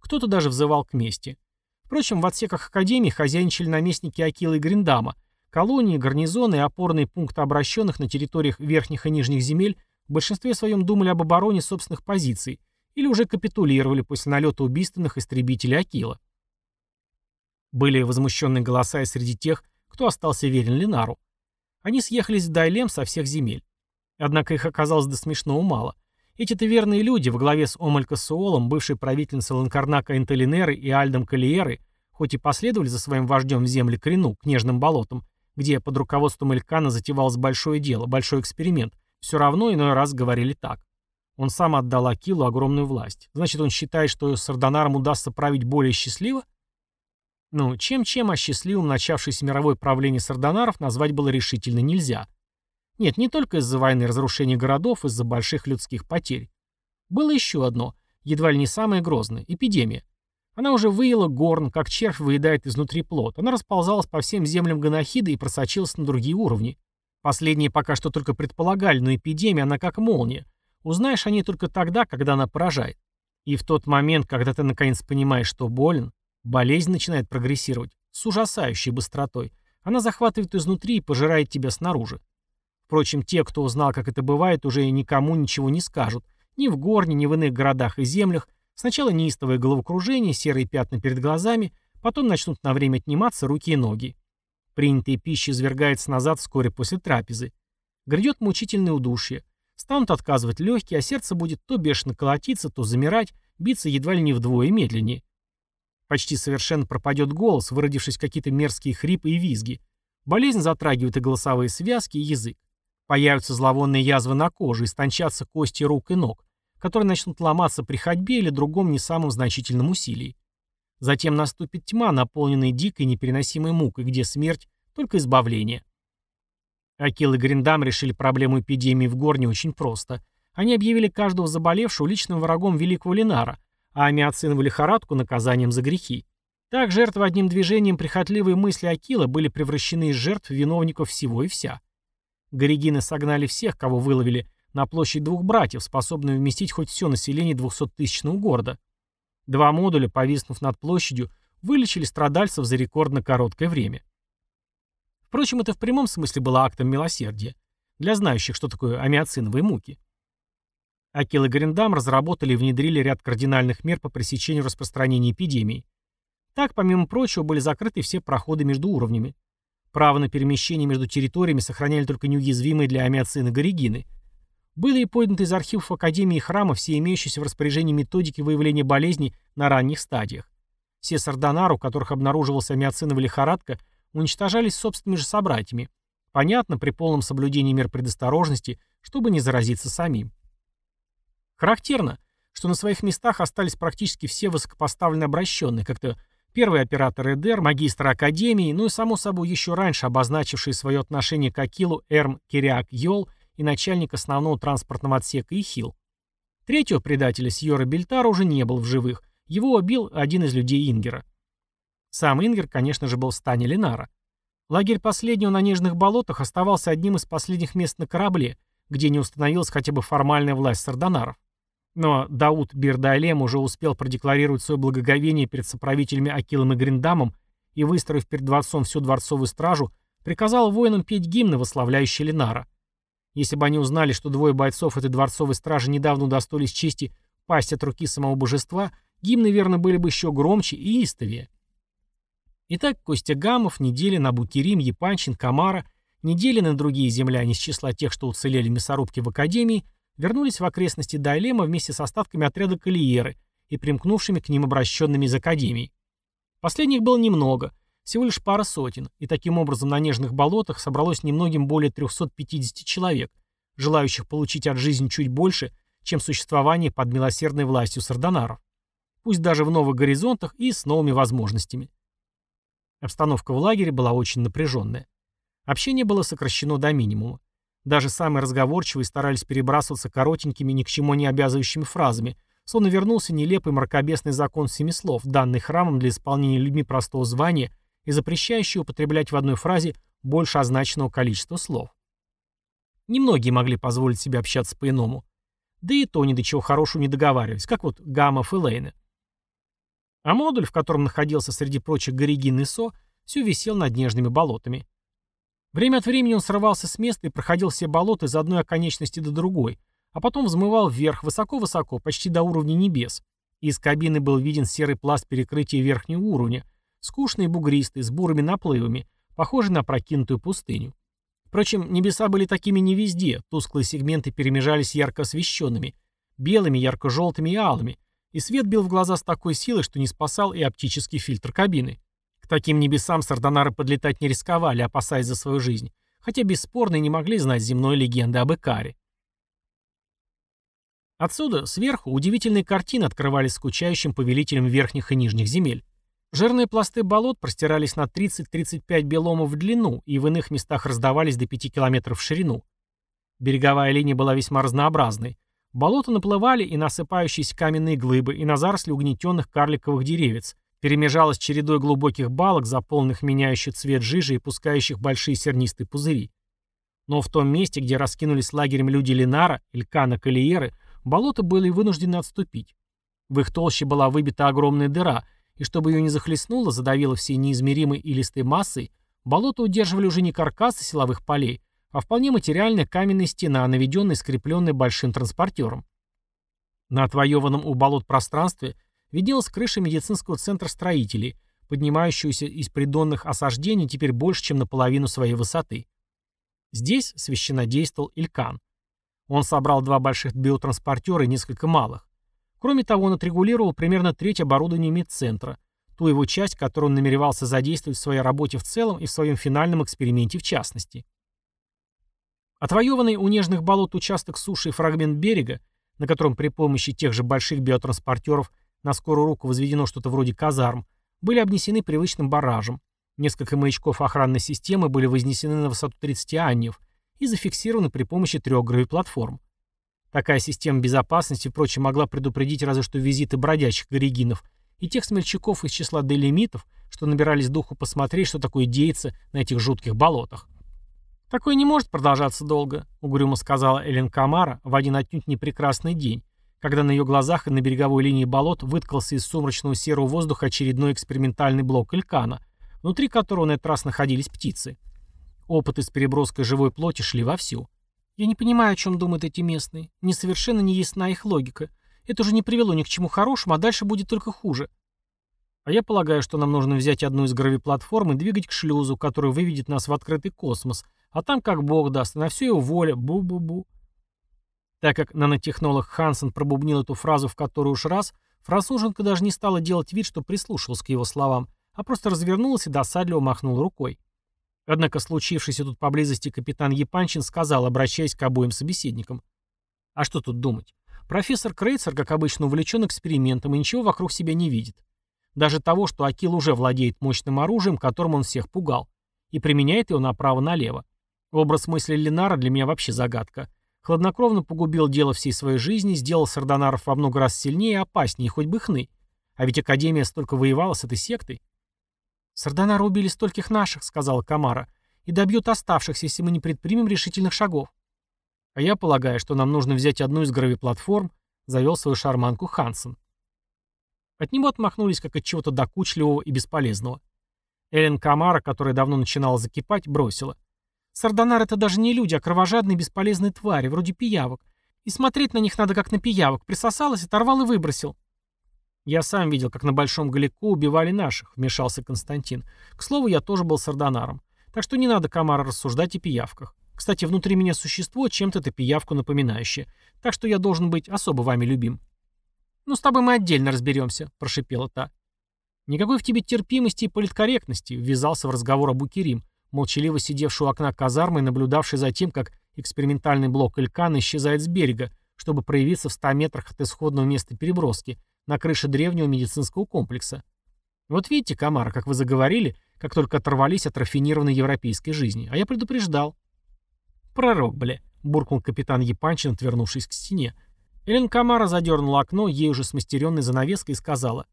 Кто-то даже взывал к мести. Впрочем, в отсеках Академии хозяйничали наместники Акилы и Гриндама, колонии, гарнизоны и опорные пункты обращенных на территориях верхних и нижних земель в большинстве своем думали об обороне собственных позиций или уже капитулировали после налета убийственных истребителей Акила. Были возмущенные голоса и среди тех, кто остался верен Ленару. Они съехались в Дайлем со всех земель. Однако их оказалось до смешного мало. Эти-то верные люди, во главе с Омалька Суолом, бывшей правительницей Ланкарнака Интелинеры и Альдом Калиеры, хоть и последовали за своим вождем в земли Крину, к Нежным болотам, где под руководством Элькана затевалось большое дело, большой эксперимент, все равно иной раз говорили так. Он сам отдал Акилу огромную власть. Значит, он считает, что Сардонарам удастся править более счастливо? Ну, чем-чем, а счастливым начавшееся мировое правление сардонаров назвать было решительно нельзя. Нет, не только из-за войны разрушения городов, из-за больших людских потерь. Было еще одно, едва ли не самое грозное – эпидемия. Она уже выела горн, как червь выедает изнутри плод. Она расползалась по всем землям Ганахида и просочилась на другие уровни. Последние пока что только предполагали, но эпидемия, она как молния. Узнаешь о ней только тогда, когда она поражает. И в тот момент, когда ты наконец понимаешь, что болен, Болезнь начинает прогрессировать с ужасающей быстротой. Она захватывает изнутри и пожирает тебя снаружи. Впрочем, те, кто узнал, как это бывает, уже никому ничего не скажут. Ни в Горне, ни в иных городах и землях. Сначала неистовое головокружение, серые пятна перед глазами, потом начнут на время отниматься руки и ноги. Принятая пища извергается назад вскоре после трапезы. Грядет мучительное удушье. Станут отказывать легкие, а сердце будет то бешено колотиться, то замирать, биться едва ли не вдвое медленнее. Почти совершенно пропадет голос, выродившись какие-то мерзкие хрипы и визги. Болезнь затрагивает и голосовые связки, и язык. Появятся зловонные язвы на коже, истончатся кости рук и ног, которые начнут ломаться при ходьбе или другом не самом значительном усилии. Затем наступит тьма, наполненная дикой непереносимой мукой, где смерть — только избавление. Акил и Гриндам решили проблему эпидемии в Горне очень просто. Они объявили каждого заболевшего личным врагом великого Ленара — а амиоциновую лихорадку наказанием за грехи. Так жертвы одним движением прихотливые мысли Акила были превращены из жертв виновников всего и вся. Горегины согнали всех, кого выловили, на площадь двух братьев, способную вместить хоть все население 200-тысячного города. Два модуля, повиснув над площадью, вылечили страдальцев за рекордно короткое время. Впрочем, это в прямом смысле было актом милосердия, для знающих, что такое амиоциновые муки. Акил и Гриндам разработали и внедрили ряд кардинальных мер по пресечению распространения эпидемии. Так, помимо прочего, были закрыты все проходы между уровнями. Право на перемещение между территориями сохраняли только неуязвимые для амиоцина горигины. Были и подняты из архивов Академии и храма все имеющиеся в распоряжении методики выявления болезней на ранних стадиях. Все сардонары, у которых обнаруживалась амиоциновая лихорадка, уничтожались собственными же собратьями. Понятно, при полном соблюдении мер предосторожности, чтобы не заразиться самим. Характерно, что на своих местах остались практически все высокопоставленные обращенные, как-то первый оператор ЭДР, магистр Академии, ну и, само собой, еще раньше обозначившие свое отношение к Акилу Эрм Кириак Йол и начальник основного транспортного отсека Ихил. Третьего предателя Сьора Бельтара уже не был в живых, его убил один из людей Ингера. Сам Ингер, конечно же, был в стане Ленара. Лагерь последнего на Нежных болотах оставался одним из последних мест на корабле, где не установилась хотя бы формальная власть сардонаров. Но Дауд Бирдайлем уже успел продекларировать свое благоговение перед соправителями Акилом и Гриндамом и, выстроив перед дворцом всю дворцовую стражу, приказал воинам петь гимны, восславляющие Ленара. Если бы они узнали, что двое бойцов этой дворцовой стражи недавно удостоились чести пасть от руки самого божества, гимны, верно, были бы еще громче и истовее. Итак, Костя Гамов, Неделин, Абукерим, Епанчин, Камара, Неделин и другие земляне из числа тех, что уцелели в мясорубке в Академии, вернулись в окрестности Дайлема вместе с остатками отряда Калиеры и примкнувшими к ним обращенными из Академии. Последних было немного, всего лишь пара сотен, и таким образом на нежных болотах собралось немногим более 350 человек, желающих получить от жизни чуть больше, чем существование под милосердной властью сардонаров, пусть даже в новых горизонтах и с новыми возможностями. Обстановка в лагере была очень напряженная. Общение было сокращено до минимума. Даже самые разговорчивые старались перебрасываться коротенькими, ни к чему не обязывающими фразами, словно вернулся нелепый мракобесный закон семи слов, данный храмом для исполнения людьми простого звания и запрещающий употреблять в одной фразе больше означенного количества слов. Немногие могли позволить себе общаться по-иному. Да и то ни до чего хорошего не договаривались, как вот Гамов и Лейна. А модуль, в котором находился среди прочих Горигин и Со, все висел над нежными болотами. Время от времени он срывался с места и проходил все болота из одной оконечности до другой, а потом взмывал вверх, высоко-высоко, почти до уровня небес. Из кабины был виден серый пласт перекрытия верхнего уровня, скучный и бугристый, с бурыми наплывами, похожий на прокинутую пустыню. Впрочем, небеса были такими не везде, тусклые сегменты перемежались ярко освещенными, белыми, ярко-желтыми и алыми, и свет бил в глаза с такой силой, что не спасал и оптический фильтр кабины. К таким небесам сардонары подлетать не рисковали, опасаясь за свою жизнь, хотя бесспорно не могли знать земной легенды об Икаре. Отсюда, сверху, удивительные картины открывались скучающим повелителям верхних и нижних земель. Жирные пласты болот простирались на 30-35 беломов в длину и в иных местах раздавались до 5 километров в ширину. Береговая линия была весьма разнообразной. Болота наплывали и насыпающиеся каменные глыбы, и на заросли угнетенных карликовых деревец, перемежалась чередой глубоких балок, заполненных меняющих цвет жижи и пускающих большие сернистые пузыри. Но в том месте, где раскинулись лагерем люди Ленара, Элькана, Калиеры, болота были вынуждены отступить. В их толще была выбита огромная дыра, и чтобы ее не захлестнуло, задавило всей неизмеримой и листой массой, болота удерживали уже не каркасы силовых полей, а вполне материальная каменная стена, наведенная и скрепленная большим транспортером. На отвоеванном у болот пространстве – виднелась крыша медицинского центра строителей, поднимающуюся из придонных осаждений теперь больше, чем наполовину своей высоты. Здесь священно действовал Илькан. Он собрал два больших биотранспортера и несколько малых. Кроме того, он отрегулировал примерно треть оборудования медцентра, ту его часть, которую он намеревался задействовать в своей работе в целом и в своем финальном эксперименте в частности. Отвоеванный у нежных болот участок суши и фрагмент берега, на котором при помощи тех же больших биотранспортеров на скорую руку возведено что-то вроде казарм, были обнесены привычным баражем. Несколько маячков охранной системы были вознесены на высоту 30 аньев и зафиксированы при помощи трех гравиплатформ. Такая система безопасности, впрочем, могла предупредить разве что визиты бродячих горигинов и тех смельчаков из числа делимитов, что набирались духу посмотреть, что такое деется на этих жутких болотах. «Такое не может продолжаться долго», — угрюмо сказала Элен Камара в один отнюдь непрекрасный день, когда на ее глазах на береговой линии болот выткался из сумрачного серого воздуха очередной экспериментальный блок Элькана, внутри которого на этот раз находились птицы. Опыты с переброской живой плоти шли вовсю. Я не понимаю, о чем думают эти местные. Мне совершенно не ясна их логика. Это уже не привело ни к чему хорошему, а дальше будет только хуже. А я полагаю, что нам нужно взять одну из гравиплатформ и двигать к шлюзу, который выведет нас в открытый космос, а там как бог даст, на всю его воля, бу-бу-бу. Так как нанотехнолог Хансен пробубнил эту фразу в которую уж раз, француженка даже не стала делать вид, что прислушалась к его словам, а просто развернулась и досадливо махнула рукой. Однако случившийся тут поблизости капитан Епанчин сказал, обращаясь к обоим собеседникам. А что тут думать? Профессор Крейцер, как обычно, увлечен экспериментом и ничего вокруг себя не видит. Даже того, что Акил уже владеет мощным оружием, которым он всех пугал, и применяет его направо-налево. Образ мысли Ленара для меня вообще загадка. Хладнокровно погубил дело всей своей жизни, сделал сардонаров во много раз сильнее и опаснее, хоть бы хны. А ведь Академия столько воевала с этой сектой. «Сардонары убили стольких наших», — сказала Камара, — «и добьют оставшихся, если мы не предпримем решительных шагов». «А я полагаю, что нам нужно взять одну из гравиплатформ», — завел свою шарманку Хансен. От него отмахнулись, как от чего-то докучливого и бесполезного. Эллен Камара, которая давно начинала закипать, бросила. Сардонар — это даже не люди, а кровожадные бесполезные твари, вроде пиявок. И смотреть на них надо как на пиявок. Присосалась, оторвал и выбросил. «Я сам видел, как на Большом Галику убивали наших», — вмешался Константин. «К слову, я тоже был сардонаром. Так что не надо, Камара, рассуждать о пиявках. Кстати, внутри меня существо, чем-то это пиявку напоминающее. Так что я должен быть особо вами любим». «Ну, с тобой мы отдельно разберемся», — прошипела та. «Никакой в тебе терпимости и политкорректности», — ввязался в разговор об Укерим, молчаливо сидевший у окна казармы и наблюдавший за тем, как экспериментальный блок Элькана исчезает с берега, чтобы проявиться в 100 метрах от исходного места переброски, на крыше древнего медицинского комплекса. Вот видите, Камара, как вы заговорили, как только оторвались от рафинированной европейской жизни. А я предупреждал. «Пророк, бля», — буркнул капитан Епанчин, отвернувшись к стене. Элен Камара задернула окно, ей уже смастеренной занавеской, и сказала.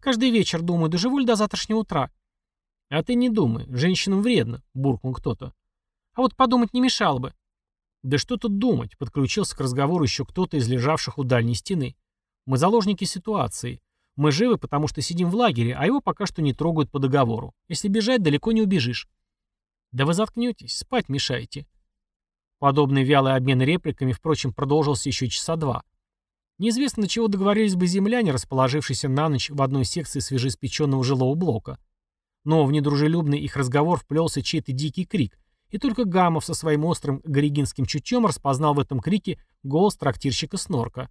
«Каждый вечер думаю, доживу ли до завтрашнего утра?» «А ты не думай, женщинам вредно», — буркнул кто-то. «А вот подумать не мешало бы». «Да что тут думать?» — подключился к разговору еще кто-то из лежавших у дальней стены. «Мы заложники ситуации. Мы живы, потому что сидим в лагере, а его пока что не трогают по договору. Если бежать, далеко не убежишь». «Да вы заткнетесь, спать мешаете». Подобный вялый обмен репликами, впрочем, продолжился еще часа два. Неизвестно, до чего договорились бы земляне, расположившиеся на ночь в одной секции свежеиспеченного жилого блока. Но в недружелюбный их разговор вплелся чей-то дикий крик, и только Гамов со своим острым горигинским чутьем распознал в этом крике голос трактирщика Снорка.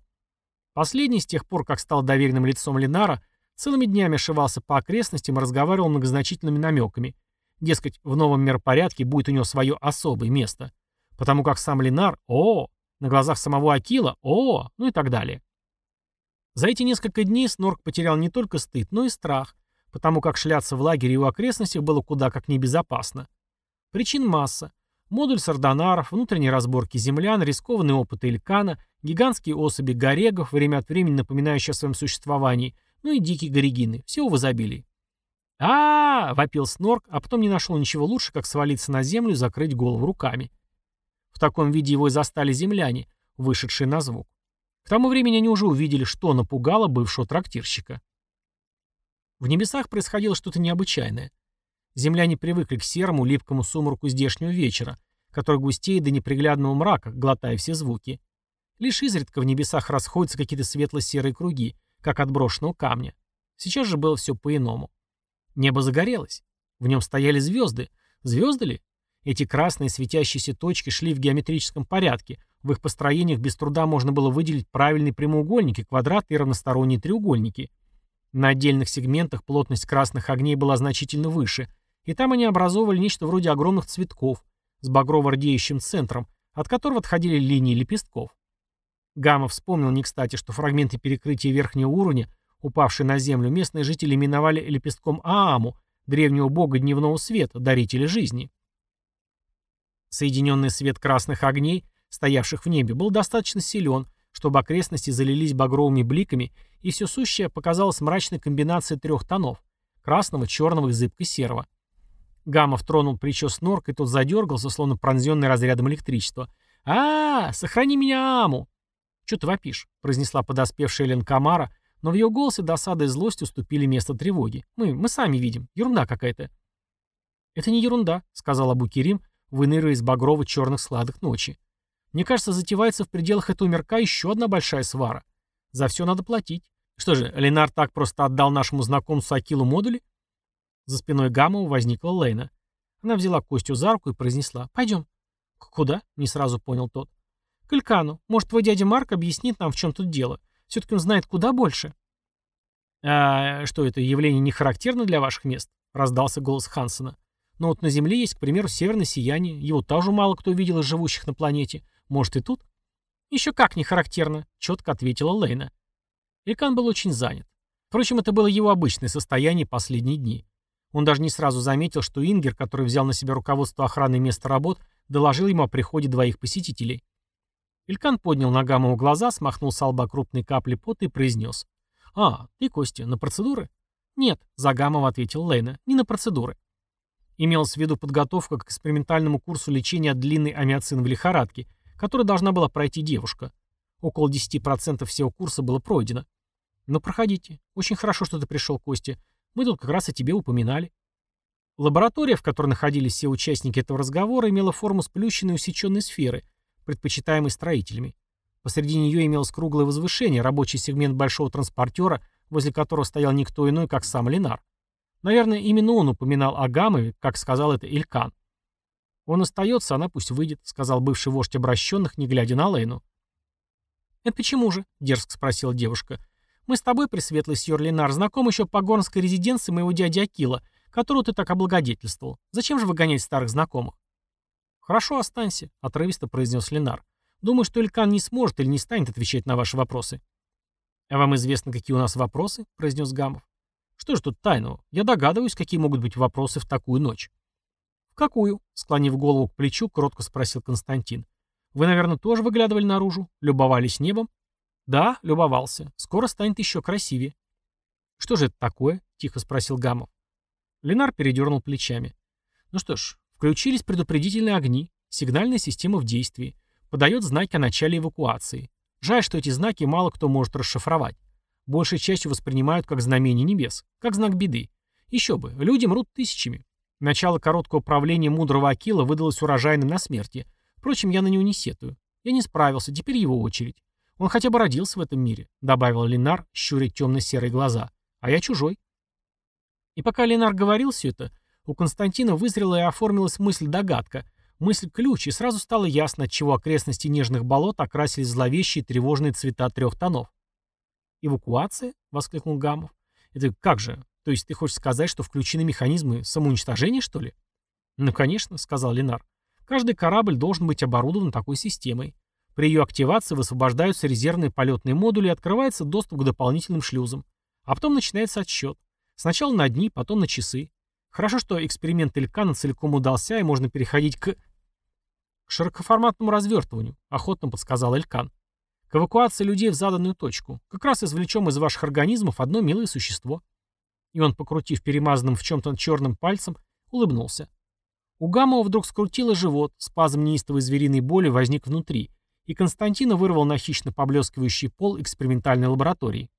Последний, с тех пор, как стал доверенным лицом Ленара, целыми днями ошивался по окрестностям и разговаривал многозначительными намеками. Дескать, в новом миропорядке будет у него свое особое место. Потому как сам Ленар – о, на глазах самого Акила – о, ну и так далее. За эти несколько дней Снорк потерял не только стыд, но и страх, потому как шляться в лагере и его окрестностях было куда как небезопасно. Причин масса. Модуль сардонаров, внутренние разборки землян, рискованные опыты Илькана, гигантские особи горегов, время от времени напоминающие о своем существовании, ну и дикие горегины. Все в изобилии. а, -а, -а вопил Снорк, а потом не нашел ничего лучше, как свалиться на землю и закрыть голову руками. В таком виде его и застали земляне, вышедшие на звук. К тому времени они уже увидели, что напугало бывшего трактирщика. В небесах происходило что-то необычайное. Земляне привыкли к серому, липкому сумраку здешнего вечера, который густеет до неприглядного мрака, глотая все звуки. Лишь изредка в небесах расходятся какие-то светло-серые круги, как от брошенного камня. Сейчас же было все по-иному. Небо загорелось. В нем стояли звезды. Звезды ли? Эти красные светящиеся точки шли в геометрическом порядке. В их построениях без труда можно было выделить правильные прямоугольники, квадраты и равносторонние треугольники. На отдельных сегментах плотность красных огней была значительно выше, и там они образовывали нечто вроде огромных цветков с багрово-рдеющим центром, от которого отходили линии лепестков. Гамма вспомнил не кстати, что фрагменты перекрытия верхнего уровня, упавшие на землю, местные жители именовали лепестком Ааму, древнего бога дневного света, дарителя жизни. Соединенный свет красных огней, стоявших в небе, был достаточно силен, чтобы окрестности залились багровыми бликами, и все сущее показалось мрачной комбинацией трех тонов – красного, черного и зыбко-серого. Гамов тронул плечо снорк, и тот задергался, словно пронзенный разрядом электричества. а, -а, -а Сохрани меня, Аму!» «Чё ты вопишь?» — произнесла подоспевшая Элен Камара, но в ее голосе досада и злость уступили место тревоги. «Мы, мы сами видим. Ерунда какая-то». «Это не ерунда», — сказал Абу Керим, выныривая из багрово-черных складок ночи. «Мне кажется, затевается в пределах этого мирка еще одна большая свара. За все надо платить. Что же, Ленар так просто отдал нашему знакомцу Акилу модули?» За спиной Гамова возникла Лейна. Она взяла Костю за руку и произнесла «Пойдем». «Куда?» — не сразу понял тот. «К Илькану. Может, твой дядя Марк объяснит нам, в чем тут дело. Все-таки он знает куда больше». «А что, это явление не характерно для ваших мест?» — раздался голос Хансона. «Но вот на Земле есть, к примеру, северное сияние. Его тоже мало кто видел из живущих на планете. Может, и тут?» «Еще как не характерно», — четко ответила Лейна. Илькан был очень занят. Впрочем, это было его обычное состояние последние дни. Он даже не сразу заметил, что Ингер, который взял на себя руководство охраны места работ, доложил ему о приходе двоих посетителей. Илькан поднял на Гамову глаза, смахнул с лба крупные капли пота и произнес. «А, ты, Костя, на процедуры?» «Нет», — за Гамова ответил Лейна, — «не на процедуры». Имелась в виду подготовка к экспериментальному курсу лечения от длинной амиоциновой лихорадки, которую должна была пройти девушка. Около 10% всего курса было пройдено. «Но проходите. Очень хорошо, что ты пришел, Костя. Мы тут как раз о тебе упоминали. Лаборатория, в которой находились все участники этого разговора, имела форму сплющенной усеченной сферы, предпочитаемой строителями. Посреди нее имелось круглое возвышение, рабочий сегмент большого транспортера, возле которого стоял никто иной, как сам Ленар. Наверное, именно он упоминал о Гамове, как сказал это Илькан. «Он остается, она пусть выйдет», — сказал бывший вождь обращенных, не глядя на Лейну. «Это почему же?» — дерзко спросила девушка. Мы с тобой, Пресветлый сьор Ленар, знаком еще по горнской резиденции моего дяди Акила, которую ты так облагодетельствовал. Зачем же выгонять старых знакомых? Хорошо, останься, отрывисто произнес Ленар. Думаю, что Илькан не сможет или не станет отвечать на ваши вопросы. А вам известно, какие у нас вопросы? произнес Гамов. Что же тут тайного? Я догадываюсь, какие могут быть вопросы в такую ночь. Какую?» — склонив голову к плечу, кротко спросил Константин. «Вы, наверное, тоже выглядывали наружу? Любовались небом?» «Да, любовался. Скоро станет еще красивее». «Что же это такое?» — тихо спросил Гамов. Ленар передернул плечами. «Ну что ж, включились предупредительные огни, сигнальная система в действии, подает знаки о начале эвакуации. Жаль, что эти знаки мало кто может расшифровать. Большей частью воспринимают как знамение небес, как знак беды. Еще бы, люди мрут тысячами. Начало короткого правления мудрого Акила выдалось урожайным на смерти. Впрочем, я на него не сетую. Я не справился, теперь его очередь. Он хотя бы родился в этом мире, добавил Ленар, щуря темно-серые глаза. А я чужой. И пока Ленар говорил все это, у Константина вызрела и оформилась мысль-догадка, мысль-ключ, и сразу стало ясно, отчего окрестности нежных болот окрасились зловещие тревожные цвета трех тонов. «Эвакуация?» — воскликнул Гамов. «Это как же? То есть ты хочешь сказать, что включены механизмы самоуничтожения, что ли? Ну, конечно, сказал Ленар. Каждый корабль должен быть оборудован такой системой. При ее активации высвобождаются резервные полетные модули и открывается доступ к дополнительным шлюзам. А потом начинается отсчет. Сначала на дни, потом на часы. Хорошо, что эксперимент Элькана целиком удался, и можно переходить к... К широкоформатному развертыванию, охотно подсказал Элькан. К эвакуации людей в заданную точку. Как раз извлечем из ваших организмов одно милое существо. И он, покрутив перемазанным в чем-то черным пальцем, улыбнулся. У Гамова вдруг скрутило живот, спазм неистовой звериной боли возник внутри, и Константина вырвал на хищно поблескивающий пол экспериментальной лаборатории.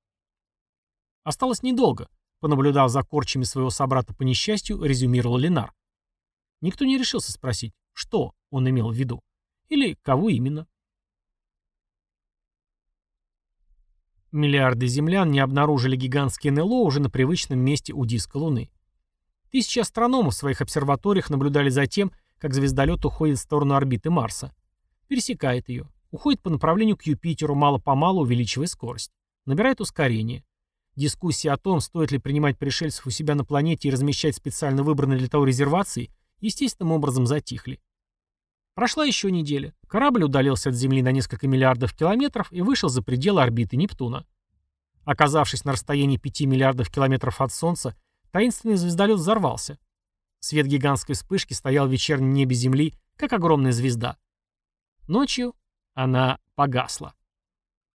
Осталось недолго, понаблюдав за корчами своего собрата по несчастью, резюмировал Ленар. Никто не решился спросить, что он имел в виду, или кого именно. Миллиарды землян не обнаружили гигантские НЛО уже на привычном месте у диска Луны. Тысячи астрономов в своих обсерваториях наблюдали за тем, как звездолет уходит в сторону орбиты Марса. Пересекает ее. Уходит по направлению к Юпитеру, мало-помалу увеличивая скорость. Набирает ускорение. Дискуссии о том, стоит ли принимать пришельцев у себя на планете и размещать специально выбранные для того резервации, естественным образом затихли. Прошла еще неделя. Корабль удалился от Земли на несколько миллиардов километров и вышел за пределы орбиты Нептуна. Оказавшись на расстоянии 5 миллиардов километров от Солнца, таинственный звездолет взорвался. Свет гигантской вспышки стоял в вечернем небе Земли, как огромная звезда. Ночью она погасла.